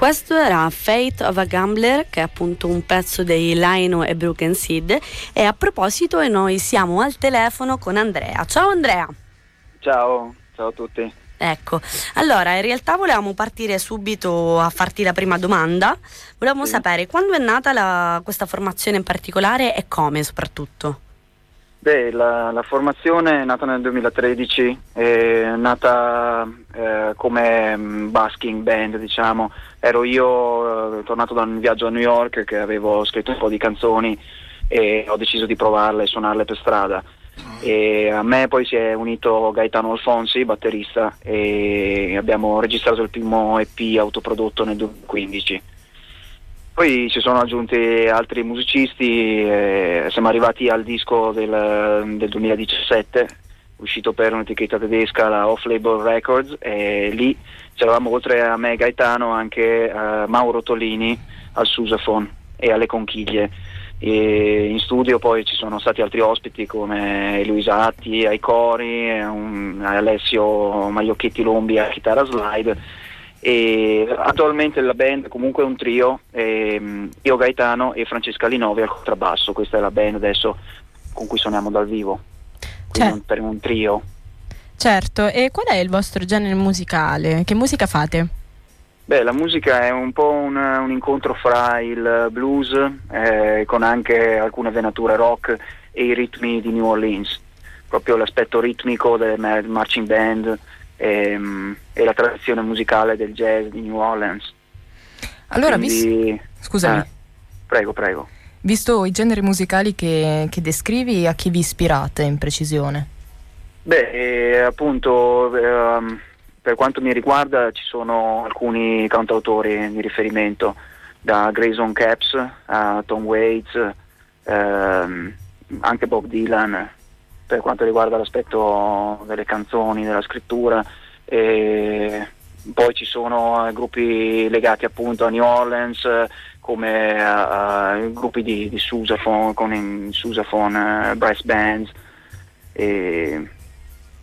Questo era Fate of a Gambler, che è appunto un pezzo dei Lino e Broken Seed. E a proposito, noi siamo al telefono con Andrea. Ciao Andrea. Ciao, ciao a tutti. Ecco, allora in realtà volevamo partire subito a farti la prima domanda. Volevamo sì. sapere quando è nata la, questa formazione in particolare e come soprattutto. Beh, la, la, formazione è nata nel 2013, è nata eh, come mm, basking band, diciamo. Ero io eh, tornato da un viaggio a New York che avevo scritto un po' di canzoni e ho deciso di provarle e suonarle per strada. E a me poi si è unito Gaetano Alfonsi, batterista, e abbiamo registrato il primo EP autoprodotto nel 2015. Poi ci sono aggiunti altri musicisti, eh, siamo arrivati al disco del, del 2017, uscito per un'etichetta tedesca, la Off Label Records, e lì c'eravamo oltre a me Gaetano anche uh, Mauro Tolini al Susafon e alle conchiglie. E in studio poi ci sono stati altri ospiti come Luisa Atti ai cori, un, Alessio Magliocchetti Lombi a chitarra slide e attualmente la band comunque è un trio, ehm, io Gaetano e Francesca Linovi al contrabbasso, questa è la band adesso con cui suoniamo dal vivo, quindi un, per un trio. Certo, e qual è il vostro genere musicale? Che musica fate? Beh, la musica è un po' un, un incontro fra il blues eh, con anche alcune venature rock e i ritmi di New Orleans, proprio l'aspetto ritmico del marching band e, ehm, e, la tradizione musicale del jazz di New Orleans. Allora, Quindi, vis- scusami. Eh, prego, prego. Visto i generi musicali che, che, descrivi, a chi vi ispirate in precisione? Beh, eh, appunto, eh, per quanto mi riguarda ci sono alcuni cantautori di riferimento, da Grayson Caps a Tom Waits, ehm, anche Bob Dylan, per quanto riguarda l'aspetto delle canzoni, della scrittura. E poi ci sono eh, gruppi legati appunto a New Orleans come uh, gruppi di, di Sousaphone con in Sousaphone uh, brass bands e,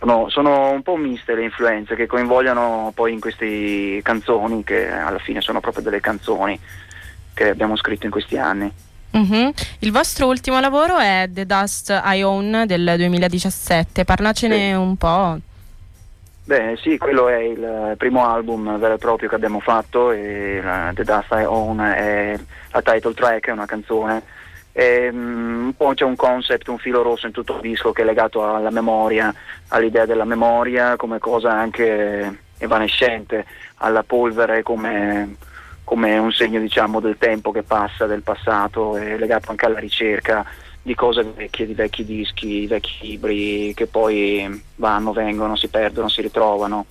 no, sono un po' miste le influenze che coinvolgono poi in queste canzoni che alla fine sono proprio delle canzoni che abbiamo scritto in questi anni. Mm-hmm. Il vostro ultimo lavoro è The Dust I Own del 2017, parlacene sì. un po'. Beh sì, quello è il primo album vero e proprio che abbiamo fatto e la, The Dust I Own è la title track, è una canzone. E, um, un po' c'è un concept, un filo rosso in tutto il disco che è legato alla memoria, all'idea della memoria come cosa anche evanescente, alla polvere come come un segno diciamo, del tempo che passa, del passato, è legato anche alla ricerca di cose vecchie, di vecchi dischi, di vecchi libri che poi vanno, vengono, si perdono, si ritrovano.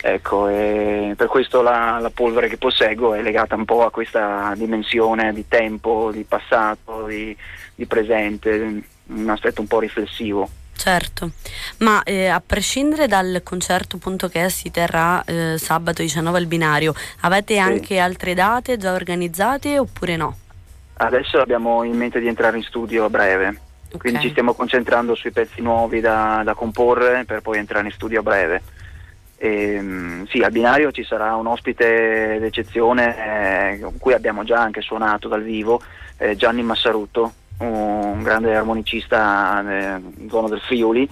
Ecco, per questo la, la, polvere che posseggo è legata un po' a questa dimensione di tempo, di passato, di, di presente, un aspetto un po' riflessivo. Certo, ma eh, a prescindere dal concerto appunto che si terrà eh, sabato 19 al binario, avete sì. anche altre date già organizzate oppure no? Adesso abbiamo in mente di entrare in studio a breve, okay. quindi ci stiamo concentrando sui pezzi nuovi da, da comporre per poi entrare in studio a breve. E, ehm, sì, al binario ci sarà un ospite d'eccezione eh, con cui abbiamo già anche suonato dal vivo, eh, Gianni Massarutto, un grande armonicista nel zona del Friuli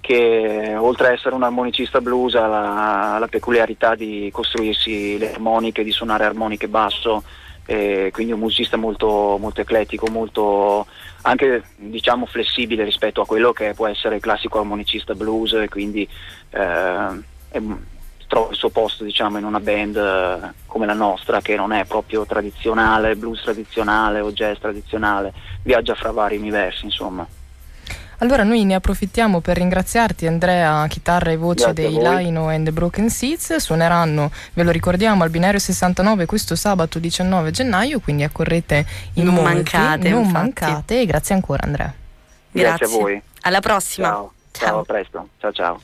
che oltre ad essere un armonicista blues ha la, la, peculiarità di costruirsi le armoniche, di suonare armoniche basso, eh, quindi un musicista molto, molto eclettico, molto anche diciamo flessibile rispetto a quello che può essere il classico armonicista blues, quindi eh, è, trova il suo posto diciamo, in una band eh, come la nostra che non è proprio tradizionale, blues tradizionale o jazz tradizionale, viaggia fra vari universi insomma. Allora noi ne approfittiamo per ringraziarti Andrea, chitarra e voce Grazie dei Lino and the Broken Seeds, suoneranno, ve lo ricordiamo, al binario 69 questo sabato 19 gennaio, quindi accorrete in non molti, mancate, non infatti. mancate e grazie ancora Andrea. Grazie, grazie a voi. Alla prossima. Ciao, ciao, ciao a presto. Ciao ciao.